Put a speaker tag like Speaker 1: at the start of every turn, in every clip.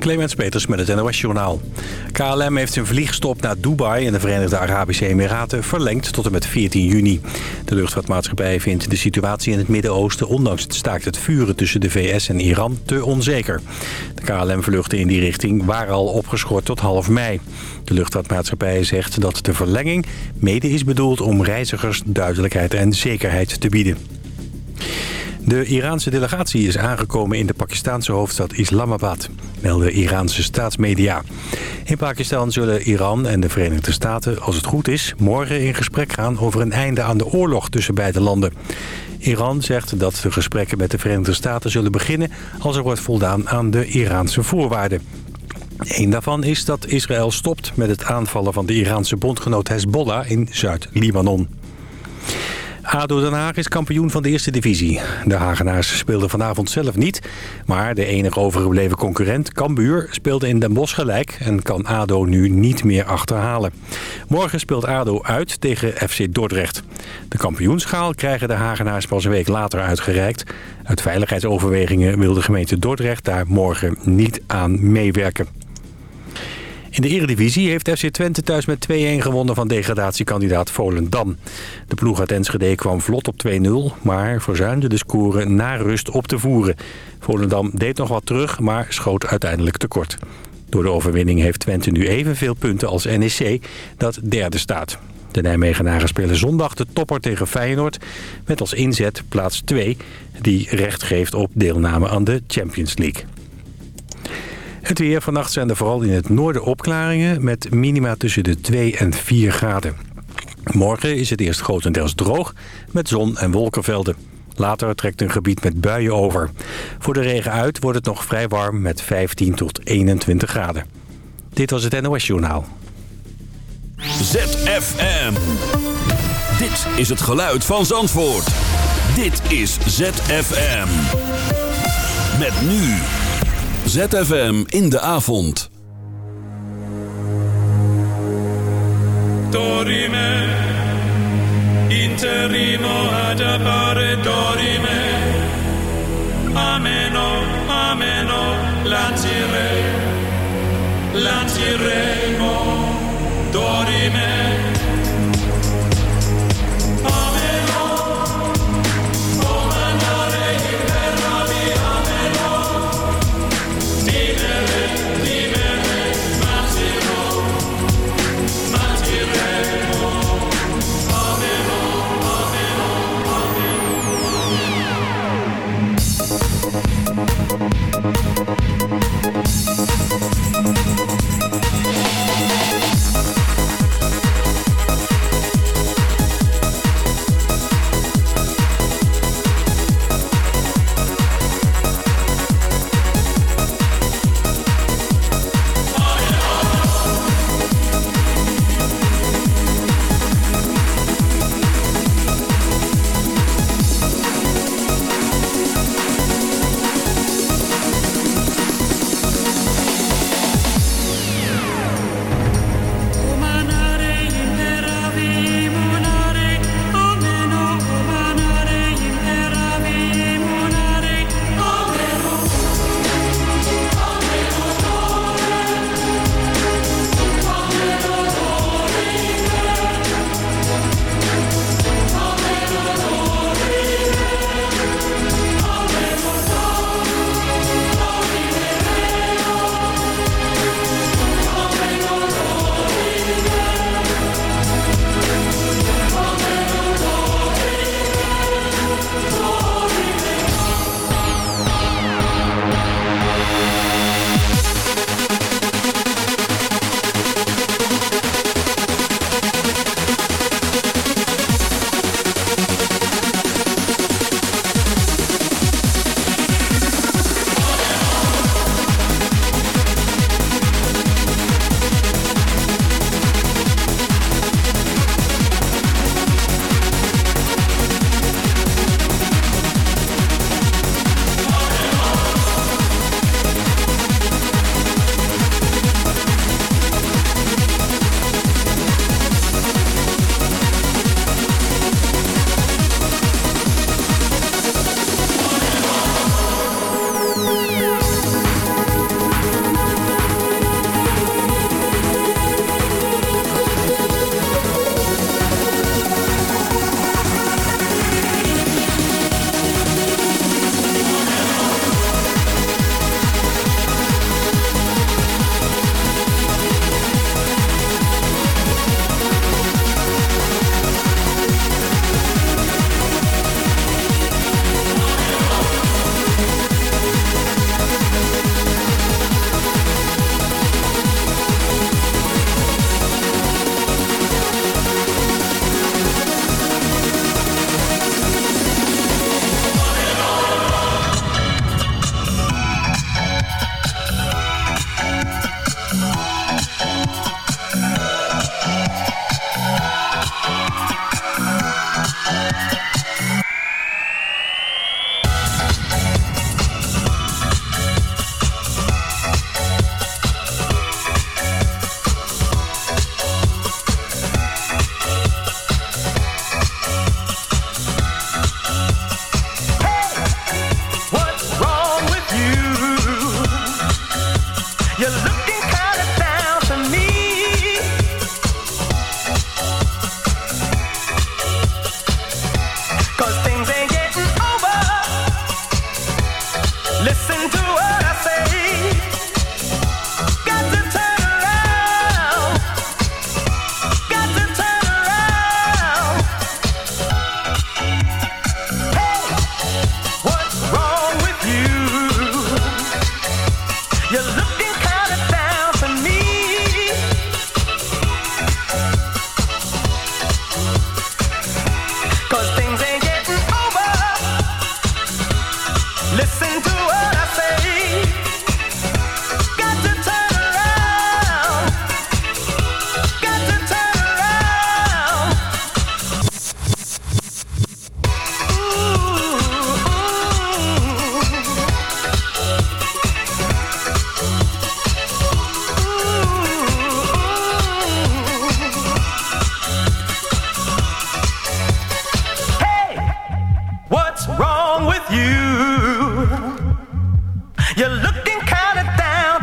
Speaker 1: Clemens Peters met het NOS Journaal. KLM heeft zijn vliegstop naar Dubai en de Verenigde Arabische Emiraten verlengd tot en met 14 juni. De luchtvaartmaatschappij vindt de situatie in het Midden-Oosten... ondanks het staakt het vuren tussen de VS en Iran te onzeker. De KLM-vluchten in die richting waren al opgeschort tot half mei. De luchtvaartmaatschappij zegt dat de verlenging mede is bedoeld om reizigers duidelijkheid en zekerheid te bieden. De Iraanse delegatie is aangekomen in de Pakistanse hoofdstad Islamabad, melden Iraanse staatsmedia. In Pakistan zullen Iran en de Verenigde Staten, als het goed is, morgen in gesprek gaan over een einde aan de oorlog tussen beide landen. Iran zegt dat de gesprekken met de Verenigde Staten zullen beginnen als er wordt voldaan aan de Iraanse voorwaarden. Een daarvan is dat Israël stopt met het aanvallen van de Iraanse bondgenoot Hezbollah in Zuid-Libanon. ADO Den Haag is kampioen van de eerste divisie. De Hagenaars speelden vanavond zelf niet. Maar de enige overgebleven concurrent, Cambuur, speelde in Den Bosch gelijk... en kan ADO nu niet meer achterhalen. Morgen speelt ADO uit tegen FC Dordrecht. De kampioenschaal krijgen de Hagenaars pas een week later uitgereikt. Uit veiligheidsoverwegingen wil de gemeente Dordrecht daar morgen niet aan meewerken. In de Eredivisie heeft FC Twente thuis met 2-1 gewonnen van degradatiekandidaat Volendam. De ploeg uit Enschede kwam vlot op 2-0, maar verzuimde de score na rust op te voeren. Volendam deed nog wat terug, maar schoot uiteindelijk tekort. Door de overwinning heeft Twente nu evenveel punten als NEC, dat derde staat. De Nijmegenaren spelen zondag de topper tegen Feyenoord... met als inzet plaats 2, die recht geeft op deelname aan de Champions League. Het weer. Vannacht zijn er vooral in het noorden opklaringen... met minima tussen de 2 en 4 graden. Morgen is het eerst grotendeels droog met zon en wolkenvelden. Later trekt een gebied met buien over. Voor de regen uit wordt het nog vrij warm met 15 tot 21 graden. Dit was het NOS Journaal.
Speaker 2: ZFM. Dit is het geluid van Zandvoort. Dit is ZFM. Met nu... ZFM in de avond.
Speaker 3: Dorime, interimo ad appare dorime. Ameno, ameno, lancire, lanciremo, dorime.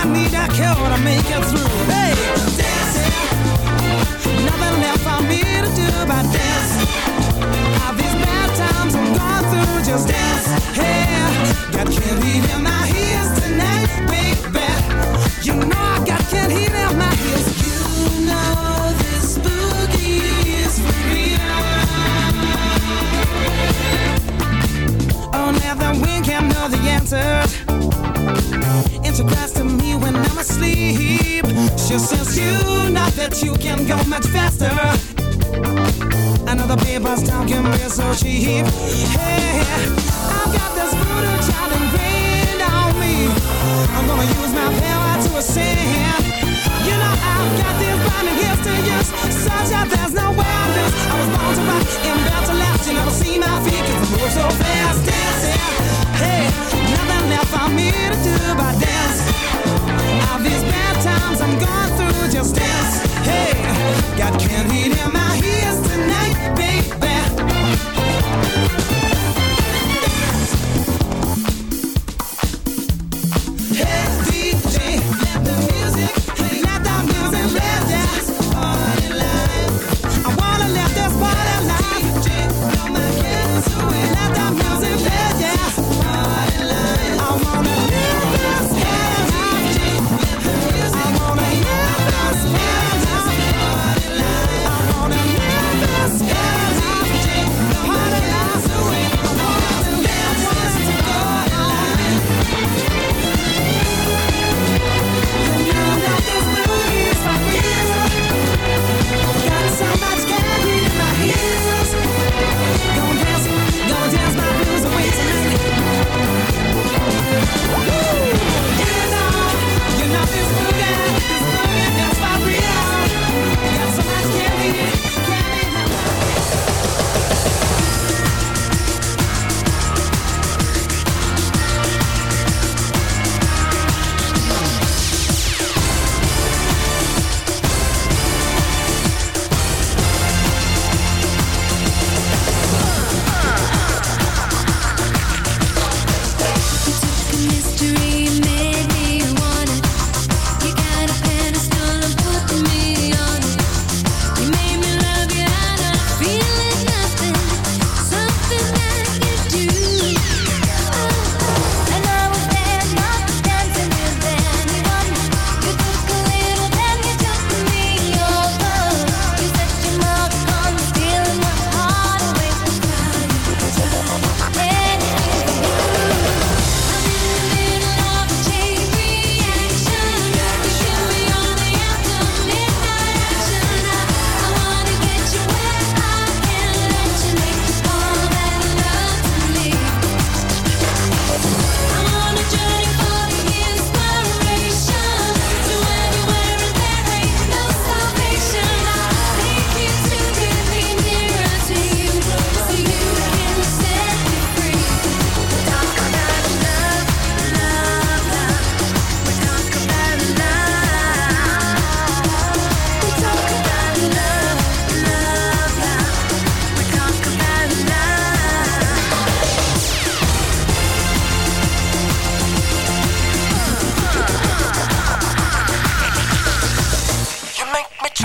Speaker 4: I
Speaker 5: need
Speaker 6: a cure to make it through. Hey, dancing, nothing left for me to do but dance. All these bad times I'm going through, just dance. Hey, got candy in my ears tonight, baby. You know I got candy in my ears. You know this boogie is for real. Oh, now the wind can know the answers. Introduced to me when I'm asleep. She says you know that you can go much faster. The paper's talking real so cheap. Hey, I've got this voodoo child ingrained on me. I'm gonna use my power to ascend. You know I've got this blinding gifts to use, such that there's no way I lose. I was born to rock and built to last. You never see my feet 'cause I move so fast, dancing. Me to do but dance. All these bad times I'm going through, just dance. Hey, got candy in my ears tonight, baby.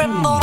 Speaker 7: tremble.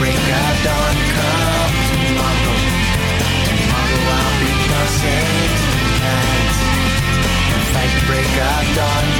Speaker 7: break of dawn, come tomorrow Tomorrow I'll be gone, tonight And fight the break of dawn,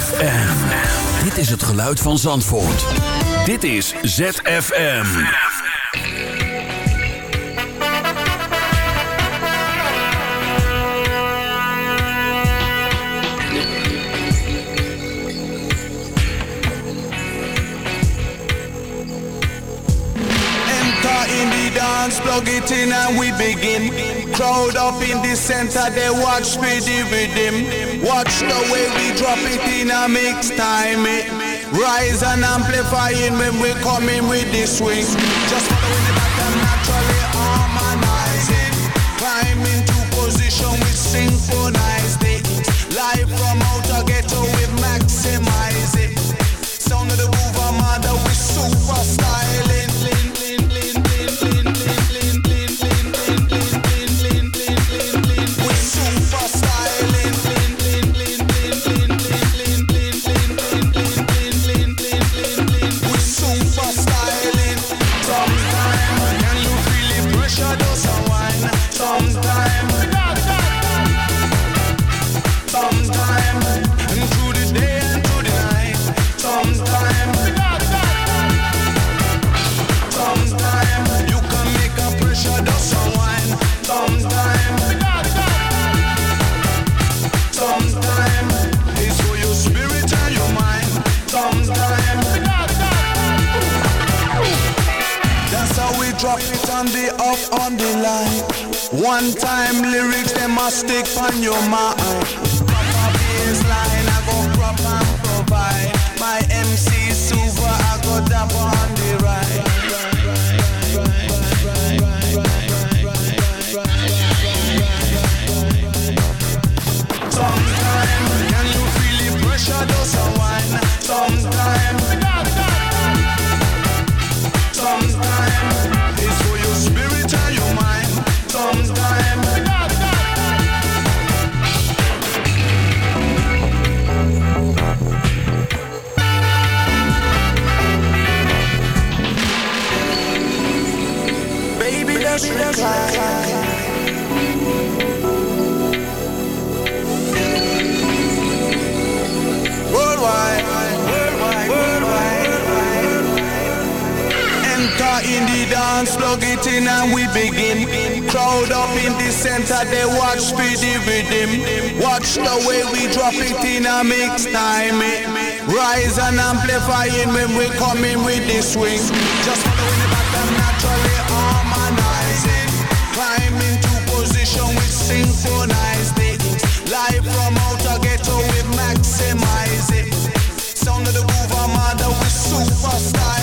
Speaker 8: ZFM. Dit is het geluid van Zandvoort. Dit is ZFM.
Speaker 9: Enter in the dance, plug it in and we begin. Crowd up in the center, they watch for the rhythm. Watch the way we drop it in a mix time. eh. Rise and amplifying when we coming with the swing. Just following the pattern naturally harmonizing. Climb into position with synchronized it. Live from outer ghetto we maximize it. Sound of the groove armada we super styling. One time lyrics them must stick on your mind. Proper baseline I go and provide. My MC super I go dapper dance, plug it in and we begin. Crowd up in the center, they watch for the rhythm. Watch the way we drop it in a mix time. Rise and amplifying when we come in with the swing. Just following the pattern naturally harmonizing. Climb into position with synchronized it. Live from outer ghetto we maximize it. Sound of the groove armada we super styling.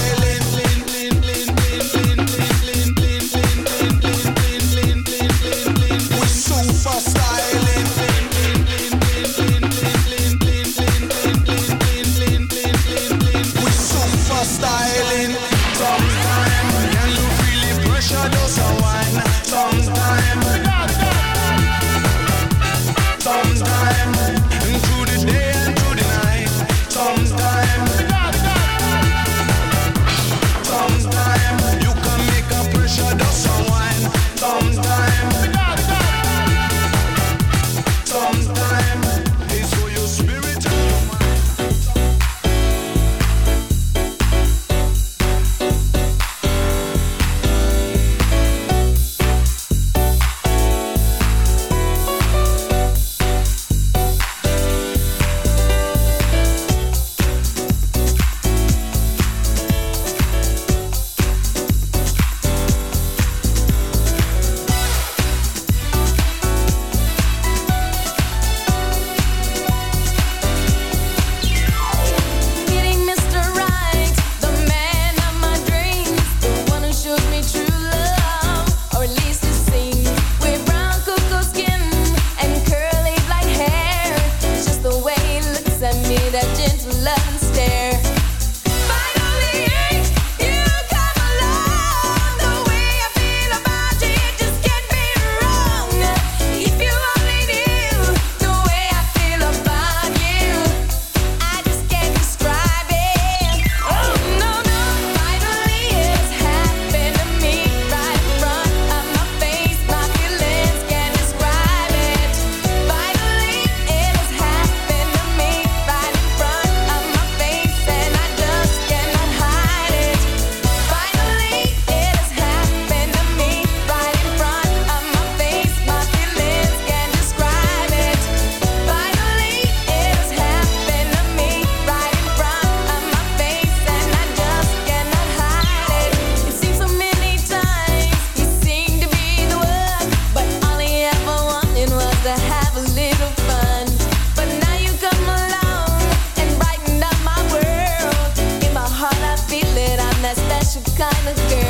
Speaker 9: kind
Speaker 2: of girl.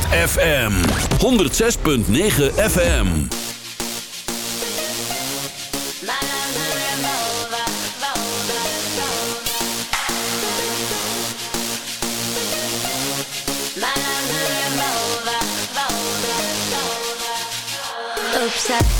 Speaker 2: ZFM 106.9 FM. Upside